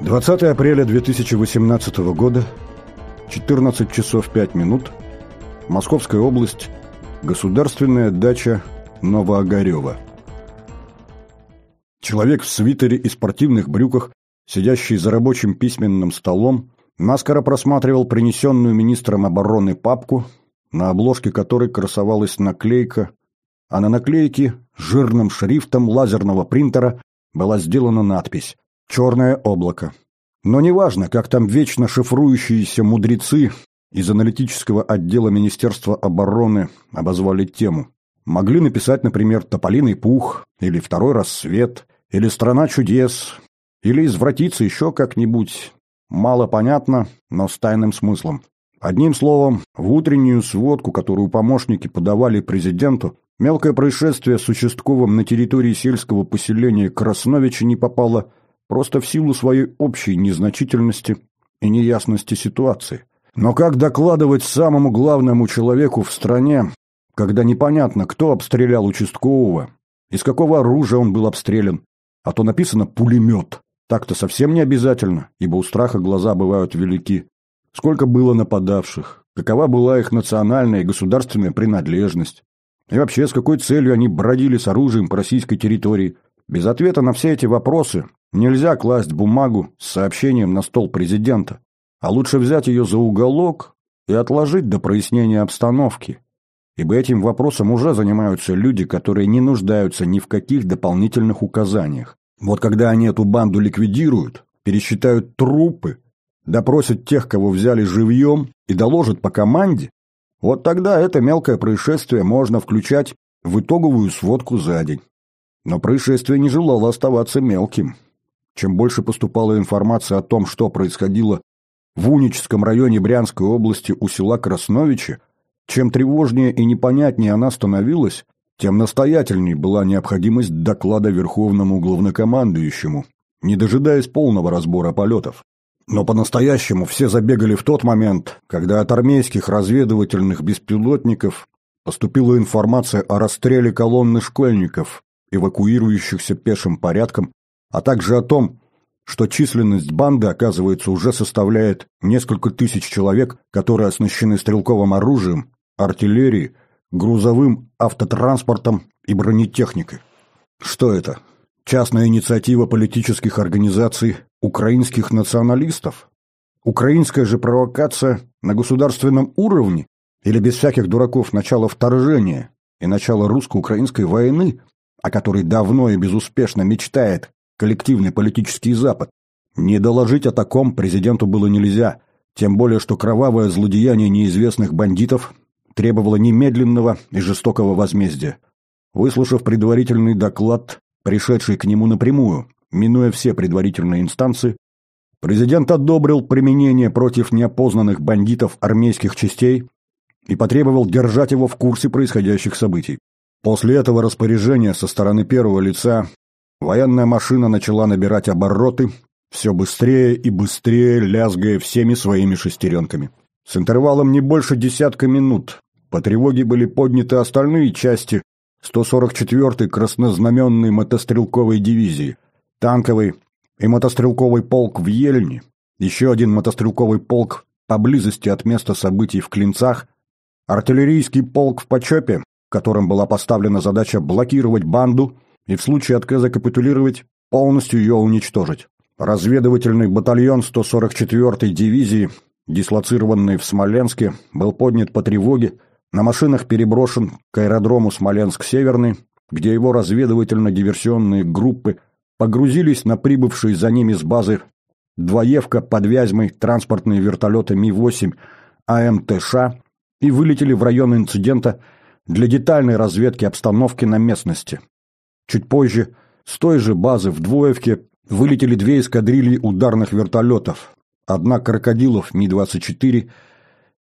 20 апреля 2018 года, 14 часов 5 минут, Московская область, государственная дача Новоогарева. Человек в свитере и спортивных брюках, сидящий за рабочим письменным столом, наскоро просматривал принесенную министром обороны папку, на обложке которой красовалась наклейка, а на наклейке жирным шрифтом лазерного принтера была сделана надпись черное облако. Но неважно, как там вечно шифрующиеся мудрецы из аналитического отдела Министерства обороны обозвали тему. Могли написать, например, «Тополиный пух» или «Второй рассвет» или «Страна чудес» или извратиться еще как-нибудь. Мало понятно, но с тайным смыслом. Одним словом, в утреннюю сводку, которую помощники подавали президенту, мелкое происшествие с участковым на территории сельского поселения Красновича не попало просто в силу своей общей незначительности и неясности ситуации. Но как докладывать самому главному человеку в стране, когда непонятно, кто обстрелял участкового, из какого оружия он был обстрелян, а то написано «пулемет». Так-то совсем не обязательно, ибо у страха глаза бывают велики. Сколько было нападавших, какова была их национальная и государственная принадлежность, и вообще с какой целью они бродили с оружием по российской территории. Без ответа на все эти вопросы Нельзя класть бумагу с сообщением на стол президента, а лучше взять ее за уголок и отложить до прояснения обстановки, ибо этим вопросом уже занимаются люди, которые не нуждаются ни в каких дополнительных указаниях. Вот когда они эту банду ликвидируют, пересчитают трупы, допросят тех, кого взяли живьем, и доложат по команде, вот тогда это мелкое происшествие можно включать в итоговую сводку за день. Но происшествие не желало оставаться мелким. Чем больше поступала информация о том, что происходило в Уническом районе Брянской области у села Красновичи, чем тревожнее и непонятнее она становилась, тем настоятельней была необходимость доклада Верховному главнокомандующему, не дожидаясь полного разбора полетов. Но по-настоящему все забегали в тот момент, когда от армейских разведывательных беспилотников поступила информация о расстреле колонны школьников, эвакуирующихся пешим порядком а также о том, что численность банды, оказывается, уже составляет несколько тысяч человек, которые оснащены стрелковым оружием, артиллерией, грузовым автотранспортом и бронетехникой. Что это? Частная инициатива политических организаций украинских националистов? Украинская же провокация на государственном уровне? Или без всяких дураков начало вторжения и начало русско-украинской войны, о которой давно и безуспешно мечтает коллективный политический Запад. Не доложить о таком президенту было нельзя, тем более что кровавое злодеяние неизвестных бандитов требовало немедленного и жестокого возмездия. Выслушав предварительный доклад, пришедший к нему напрямую, минуя все предварительные инстанции, президент одобрил применение против неопознанных бандитов армейских частей и потребовал держать его в курсе происходящих событий. После этого распоряжения со стороны первого лица Военная машина начала набирать обороты, все быстрее и быстрее, лязгая всеми своими шестеренками. С интервалом не больше десятка минут по тревоге были подняты остальные части 144-й краснознаменной мотострелковой дивизии, танковый и мотострелковый полк в Ельне, еще один мотострелковый полк поблизости от места событий в Клинцах, артиллерийский полк в Почепе, которым была поставлена задача блокировать банду – и в случае отказа капитулировать полностью ее уничтожить. Разведывательный батальон 144-й дивизии, дислоцированный в Смоленске, был поднят по тревоге, на машинах переброшен к аэродрому Смоленск-Северный, где его разведывательно-диверсионные группы погрузились на прибывшие за ними с базы Двоевка под Вязьмой транспортные вертолеты Ми-8 АМТШ и вылетели в район инцидента для детальной разведки обстановки на местности. Чуть позже с той же базы в Двоевке вылетели две эскадрильи ударных вертолетов. Одна «Крокодилов» Ми-24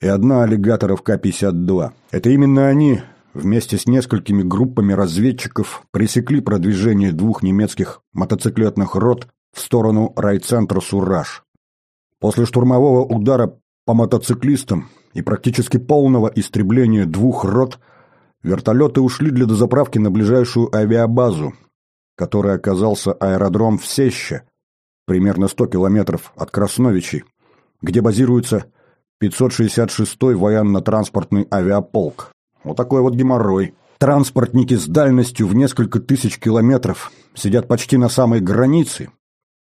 и одна «Аллигаторов К-52». Это именно они вместе с несколькими группами разведчиков пресекли продвижение двух немецких мотоциклетных рот в сторону райцентра Сураж. После штурмового удара по мотоциклистам и практически полного истребления двух рот – Вертолеты ушли для дозаправки на ближайшую авиабазу, которой оказался аэродром в Сеще, примерно 100 километров от Красновичей, где базируется 566-й военно-транспортный авиаполк. Вот такой вот геморрой. Транспортники с дальностью в несколько тысяч километров сидят почти на самой границе,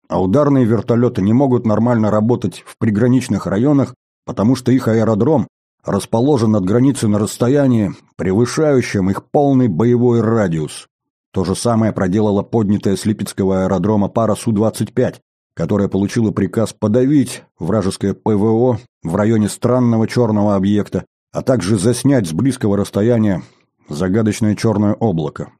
а ударные вертолеты не могут нормально работать в приграничных районах, потому что их аэродром расположен от границы на расстоянии, превышающем их полный боевой радиус. То же самое проделала поднятая с Липецкого аэродрома пара Су-25, которая получила приказ подавить вражеское ПВО в районе странного черного объекта, а также заснять с близкого расстояния загадочное черное облако.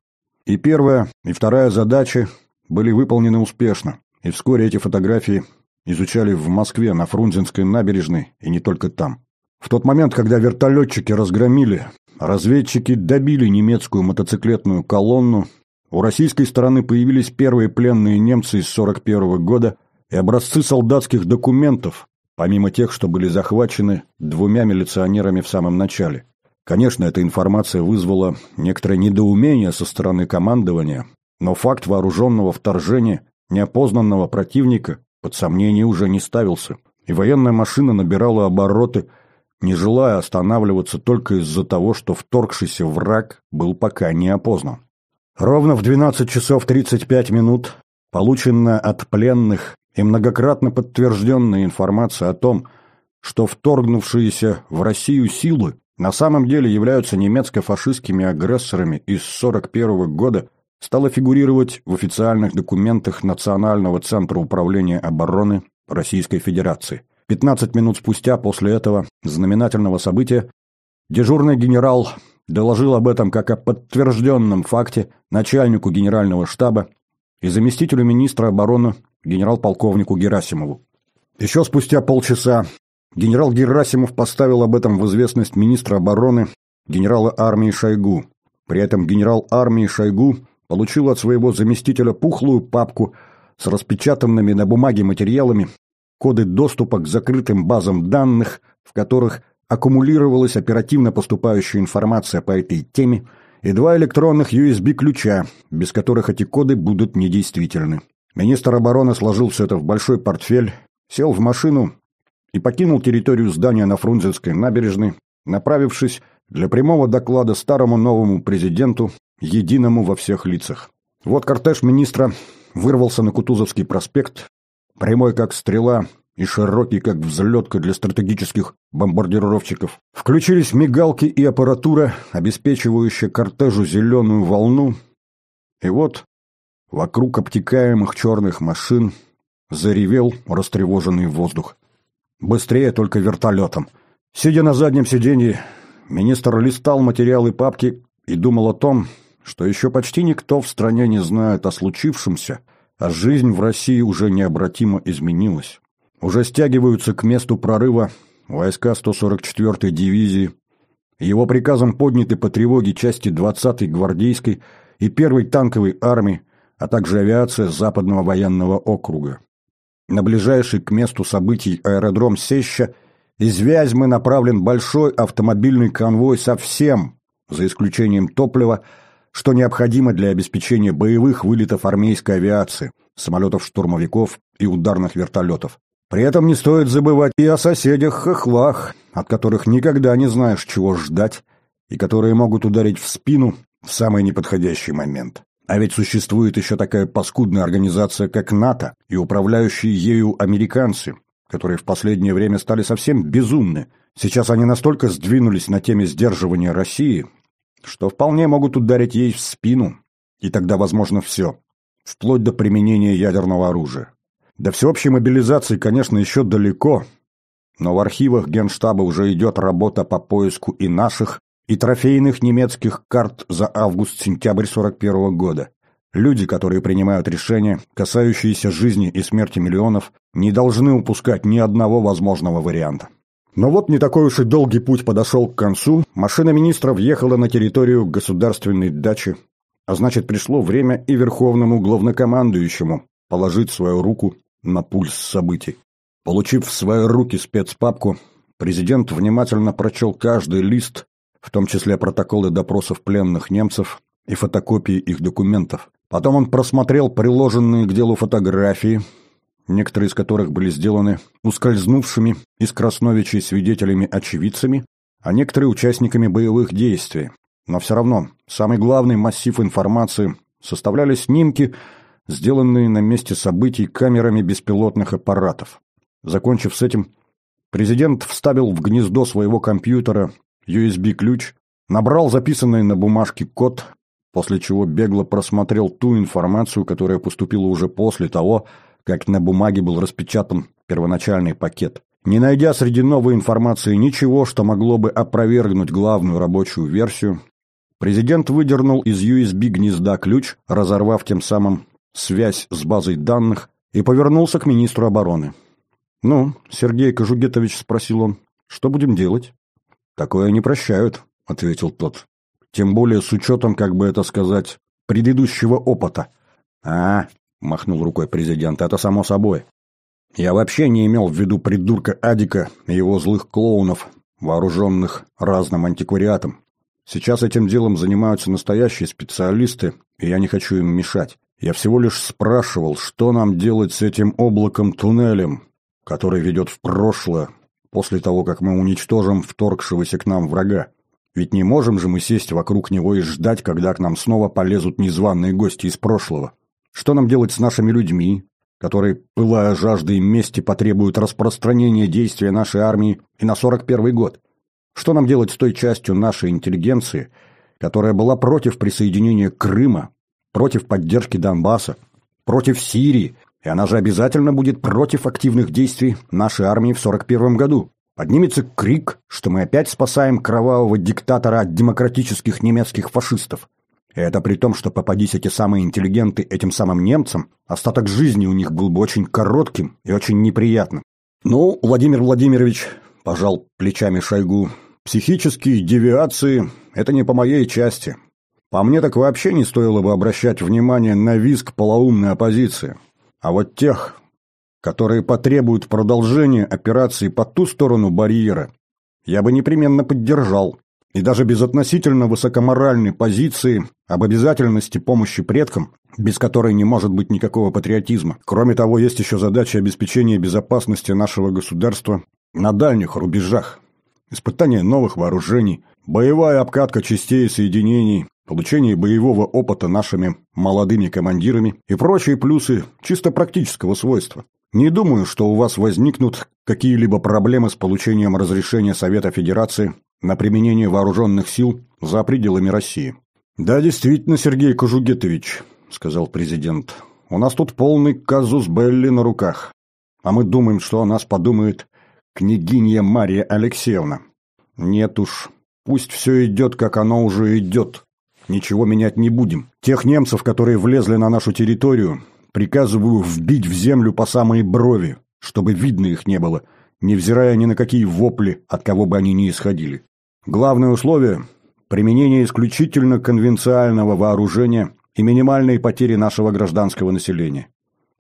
И первая, и вторая задачи были выполнены успешно, и вскоре эти фотографии изучали в Москве на Фрунзенской набережной и не только там. В тот момент, когда вертолетчики разгромили, разведчики добили немецкую мотоциклетную колонну, у российской стороны появились первые пленные немцы из 41 года и образцы солдатских документов, помимо тех, что были захвачены двумя милиционерами в самом начале. Конечно, эта информация вызвала некоторое недоумение со стороны командования, но факт вооруженного вторжения неопознанного противника под сомнение уже не ставился, и военная машина набирала обороты, не желая останавливаться только из-за того, что вторгшийся враг был пока не опознан. Ровно в 12 часов 35 минут полученная от пленных и многократно подтвержденная информация о том, что вторгнувшиеся в Россию силы на самом деле являются немецко-фашистскими агрессорами из 1941 года, стала фигурировать в официальных документах Национального центра управления обороны Российской Федерации. 15 минут спустя после этого знаменательного события дежурный генерал доложил об этом как о подтвержденном факте начальнику генерального штаба и заместителю министра обороны генерал-полковнику Герасимову. Еще спустя полчаса Генерал Герасимов поставил об этом в известность министра обороны генерала армии Шойгу. При этом генерал армии Шойгу получил от своего заместителя пухлую папку с распечатанными на бумаге материалами, коды доступа к закрытым базам данных, в которых аккумулировалась оперативно поступающая информация по этой теме, и два электронных USB-ключа, без которых эти коды будут недействительны. Министр обороны сложил все это в большой портфель, сел в машину и покинул территорию здания на Фрунзенской набережной, направившись для прямого доклада старому новому президенту, единому во всех лицах. Вот кортеж министра вырвался на Кутузовский проспект, прямой как стрела и широкий как взлетка для стратегических бомбардировщиков. Включились мигалки и аппаратура, обеспечивающая кортежу зеленую волну. И вот вокруг обтекаемых черных машин заревел растревоженный воздух. Быстрее только вертолетом. Сидя на заднем сиденье, министр листал материалы папки и думал о том, что еще почти никто в стране не знает о случившемся, а жизнь в России уже необратимо изменилась. Уже стягиваются к месту прорыва войска 144-й дивизии. Его приказом подняты по тревоге части 20-й гвардейской и 1-й танковой армии, а также авиация Западного военного округа. На ближайший к месту событий аэродром Сеща из Вязьмы направлен большой автомобильный конвой со всем, за исключением топлива, что необходимо для обеспечения боевых вылетов армейской авиации, самолетов-штурмовиков и ударных вертолетов. При этом не стоит забывать и о соседях-хохлах, от которых никогда не знаешь, чего ждать, и которые могут ударить в спину в самый неподходящий момент. А ведь существует еще такая паскудная организация, как НАТО, и управляющие ею американцы, которые в последнее время стали совсем безумны. Сейчас они настолько сдвинулись на теме сдерживания России, что вполне могут ударить ей в спину, и тогда возможно все, вплоть до применения ядерного оружия. До всеобщей мобилизации, конечно, еще далеко, но в архивах Генштаба уже идет работа по поиску и наших, и трофейных немецких карт за август-сентябрь 41 года. Люди, которые принимают решения, касающиеся жизни и смерти миллионов, не должны упускать ни одного возможного варианта. Но вот не такой уж и долгий путь подошел к концу, машина министра въехала на территорию государственной дачи, а значит пришло время и верховному главнокомандующему положить свою руку на пульс событий. Получив в свои руки спецпапку, президент внимательно прочел каждый лист, в том числе протоколы допросов пленных немцев и фотокопии их документов. Потом он просмотрел приложенные к делу фотографии, некоторые из которых были сделаны ускользнувшими из Красновичей свидетелями-очевидцами, а некоторые участниками боевых действий. Но все равно самый главный массив информации составляли снимки, сделанные на месте событий камерами беспилотных аппаратов. Закончив с этим, президент вставил в гнездо своего компьютера USB-ключ, набрал записанный на бумажке код, после чего бегло просмотрел ту информацию, которая поступила уже после того, как на бумаге был распечатан первоначальный пакет. Не найдя среди новой информации ничего, что могло бы опровергнуть главную рабочую версию, президент выдернул из USB-гнезда ключ, разорвав тем самым связь с базой данных, и повернулся к министру обороны. «Ну, Сергей Кожугетович», — спросил он, — «что будем делать?» «Такое не прощают», — ответил тот. «Тем более с учетом, как бы это сказать, предыдущего опыта». «А, — махнул рукой президент, — это само собой. Я вообще не имел в виду придурка Адика и его злых клоунов, вооруженных разным антиквариатом. Сейчас этим делом занимаются настоящие специалисты, и я не хочу им мешать. Я всего лишь спрашивал, что нам делать с этим облаком-туннелем, который ведет в прошлое, после того, как мы уничтожим вторгшегося к нам врага. Ведь не можем же мы сесть вокруг него и ждать, когда к нам снова полезут незваные гости из прошлого. Что нам делать с нашими людьми, которые, пылая жаждой мести, потребуют распространения действия нашей армии и на 41 год? Что нам делать с той частью нашей интеллигенции, которая была против присоединения Крыма, против поддержки Донбасса, против Сирии, и она же обязательно будет против активных действий нашей армии в 41 году? Поднимется крик, что мы опять спасаем кровавого диктатора от демократических немецких фашистов. Это при том, что попадись эти самые интеллигенты этим самым немцам, остаток жизни у них был бы очень коротким и очень неприятным. Ну, Владимир Владимирович, пожал плечами Шойгу, психические девиации – это не по моей части. По мне так вообще не стоило бы обращать внимание на визг полоумной оппозиции. А вот тех, которые потребуют продолжения операции по ту сторону барьера, я бы непременно поддержал и даже без относительно высокоморальной позиции об обязательности помощи предкам, без которой не может быть никакого патриотизма. Кроме того, есть еще задача обеспечения безопасности нашего государства на дальних рубежах. Испытание новых вооружений, боевая обкатка частей и соединений, получение боевого опыта нашими молодыми командирами и прочие плюсы чисто практического свойства. Не думаю, что у вас возникнут какие-либо проблемы с получением разрешения Совета Федерации на применение вооруженных сил за пределами России. «Да, действительно, Сергей Кожугетович», — сказал президент, — «у нас тут полный казус Белли на руках, а мы думаем, что о нас подумает княгинья Мария Алексеевна. Нет уж, пусть все идет, как оно уже идет. Ничего менять не будем. Тех немцев, которые влезли на нашу территорию, приказываю вбить в землю по самые брови, чтобы видно их не было, невзирая ни на какие вопли, от кого бы они ни исходили. Главное условие – применение исключительно конвенциального вооружения и минимальные потери нашего гражданского населения.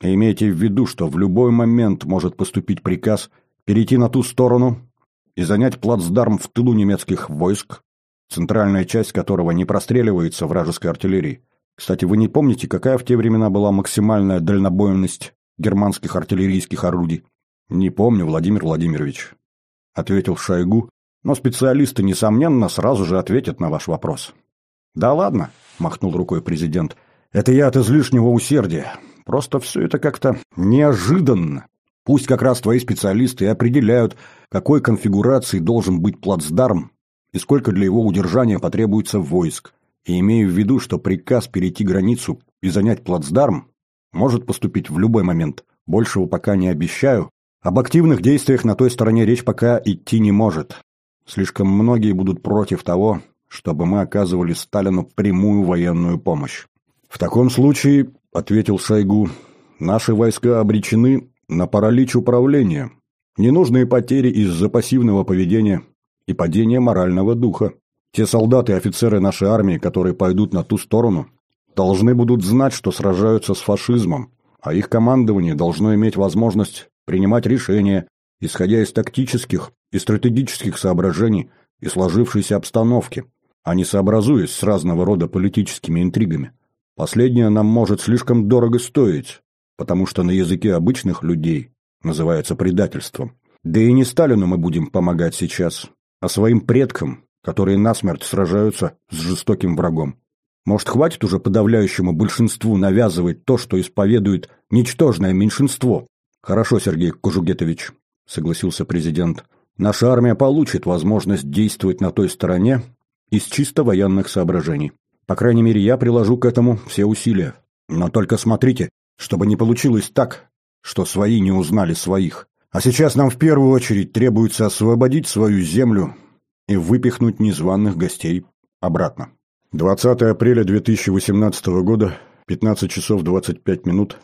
И имейте в виду, что в любой момент может поступить приказ перейти на ту сторону и занять плацдарм в тылу немецких войск, центральная часть которого не простреливается вражеской артиллерией. Кстати, вы не помните, какая в те времена была максимальная дальнобойность германских артиллерийских орудий? Не помню, Владимир Владимирович, ответил Шойгу, но специалисты, несомненно, сразу же ответят на ваш вопрос. «Да ладно», — махнул рукой президент, — «это я от излишнего усердия. Просто все это как-то неожиданно. Пусть как раз твои специалисты определяют, какой конфигурации должен быть плацдарм и сколько для его удержания потребуется войск. И имею в виду, что приказ перейти границу и занять плацдарм может поступить в любой момент. Большего пока не обещаю. Об активных действиях на той стороне речь пока идти не может. Слишком многие будут против того, чтобы мы оказывали Сталину прямую военную помощь. В таком случае, ответил Шойгу, наши войска обречены на паралич управления, ненужные потери из-за пассивного поведения и падения морального духа. Те солдаты и офицеры нашей армии, которые пойдут на ту сторону, должны будут знать, что сражаются с фашизмом, а их командование должно иметь возможность принимать решения, исходя из тактических и стратегических соображений и сложившейся обстановки, а не сообразуясь с разного рода политическими интригами. Последнее нам может слишком дорого стоить, потому что на языке обычных людей называется предательством. Да и не Сталину мы будем помогать сейчас, а своим предкам, которые насмерть сражаются с жестоким врагом. Может, хватит уже подавляющему большинству навязывать то, что исповедует ничтожное меньшинство? Хорошо, Сергей Кожугетович, согласился президент. Наша армия получит возможность действовать на той стороне из чисто военных соображений. По крайней мере, я приложу к этому все усилия. Но только смотрите, чтобы не получилось так, что свои не узнали своих. А сейчас нам в первую очередь требуется освободить свою землю и выпихнуть незваных гостей обратно. 20 апреля 2018 года, 15 часов 25 минут.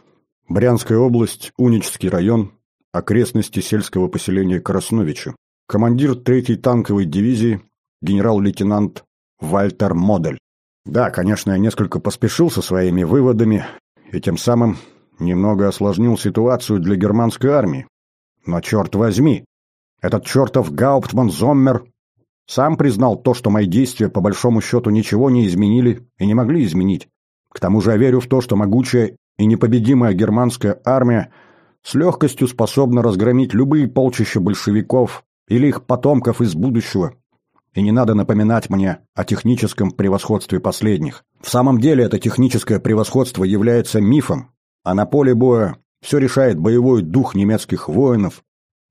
Брянская область, Унический район, окрестности сельского поселения Красновича. Командир 3-й танковой дивизии, генерал-лейтенант Вальтер Модель. Да, конечно, я несколько поспешил со своими выводами и тем самым немного осложнил ситуацию для германской армии. Но черт возьми, этот чертов Гауптман Зоммер сам признал то, что мои действия по большому счету ничего не изменили и не могли изменить. К тому же я верю в то, что могучая и непобедимая германская армия с легкостью способна разгромить любые полчища большевиков или их потомков из будущего. И не надо напоминать мне о техническом превосходстве последних. В самом деле это техническое превосходство является мифом, а на поле боя все решает боевой дух немецких воинов,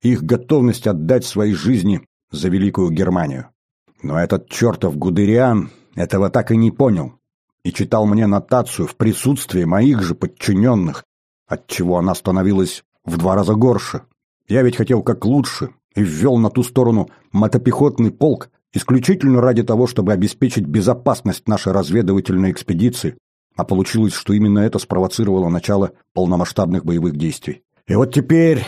их готовность отдать свои жизни за Великую Германию. Но этот чертов Гудериан этого так и не понял и читал мне нотацию в присутствии моих же подчиненных, отчего она становилась в два раза горше. Я ведь хотел как лучше и ввел на ту сторону мотопехотный полк исключительно ради того, чтобы обеспечить безопасность нашей разведывательной экспедиции, а получилось, что именно это спровоцировало начало полномасштабных боевых действий. И вот теперь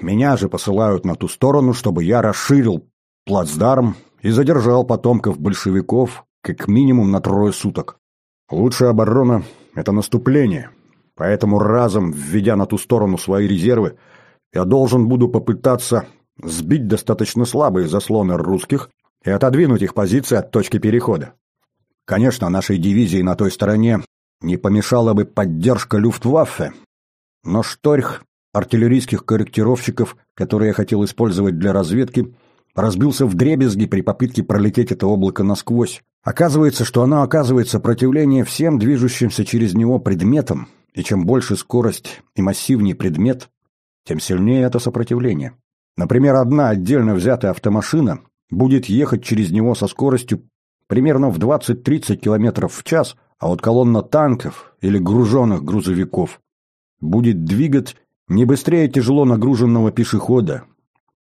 меня же посылают на ту сторону, чтобы я расширил плацдарм и задержал потомков большевиков как минимум на трое суток. Лучшая оборона — это наступление, поэтому разом, введя на ту сторону свои резервы, я должен буду попытаться сбить достаточно слабые заслоны русских и отодвинуть их позиции от точки перехода. Конечно, нашей дивизии на той стороне не помешала бы поддержка Люфтваффе, но шторх артиллерийских корректировщиков, которые я хотел использовать для разведки, разбился в дребезги при попытке пролететь это облако насквозь. Оказывается, что оно оказывает сопротивление всем движущимся через него предметам, и чем больше скорость и массивнее предмет, тем сильнее это сопротивление. Например, одна отдельно взятая автомашина будет ехать через него со скоростью примерно в 20-30 км в час, а вот колонна танков или груженных грузовиков будет двигать не быстрее тяжело нагруженного пешехода,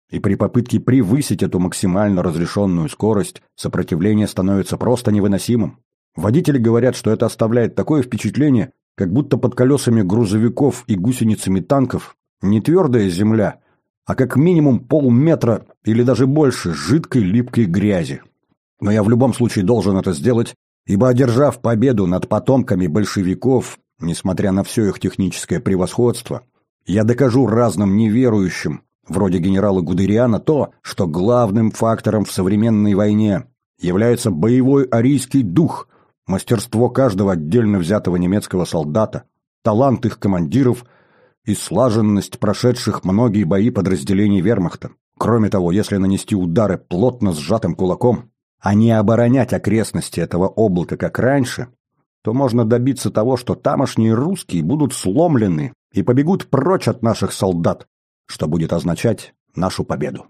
и при попытке превысить эту максимально разрешенную скорость сопротивление становится просто невыносимым. Водители говорят, что это оставляет такое впечатление, как будто под колесами грузовиков и гусеницами танков не твердая земля, а как минимум полметра или даже больше жидкой липкой грязи. Но я в любом случае должен это сделать, ибо одержав победу над потомками большевиков, несмотря на все их техническое превосходство, я докажу разным неверующим, вроде генерала Гудериана, то, что главным фактором в современной войне является боевой арийский дух, мастерство каждого отдельно взятого немецкого солдата, талант их командиров и слаженность прошедших многие бои подразделений вермахта. Кроме того, если нанести удары плотно сжатым кулаком, а не оборонять окрестности этого облака, как раньше, то можно добиться того, что тамошние русские будут сломлены и побегут прочь от наших солдат, что будет означать нашу победу.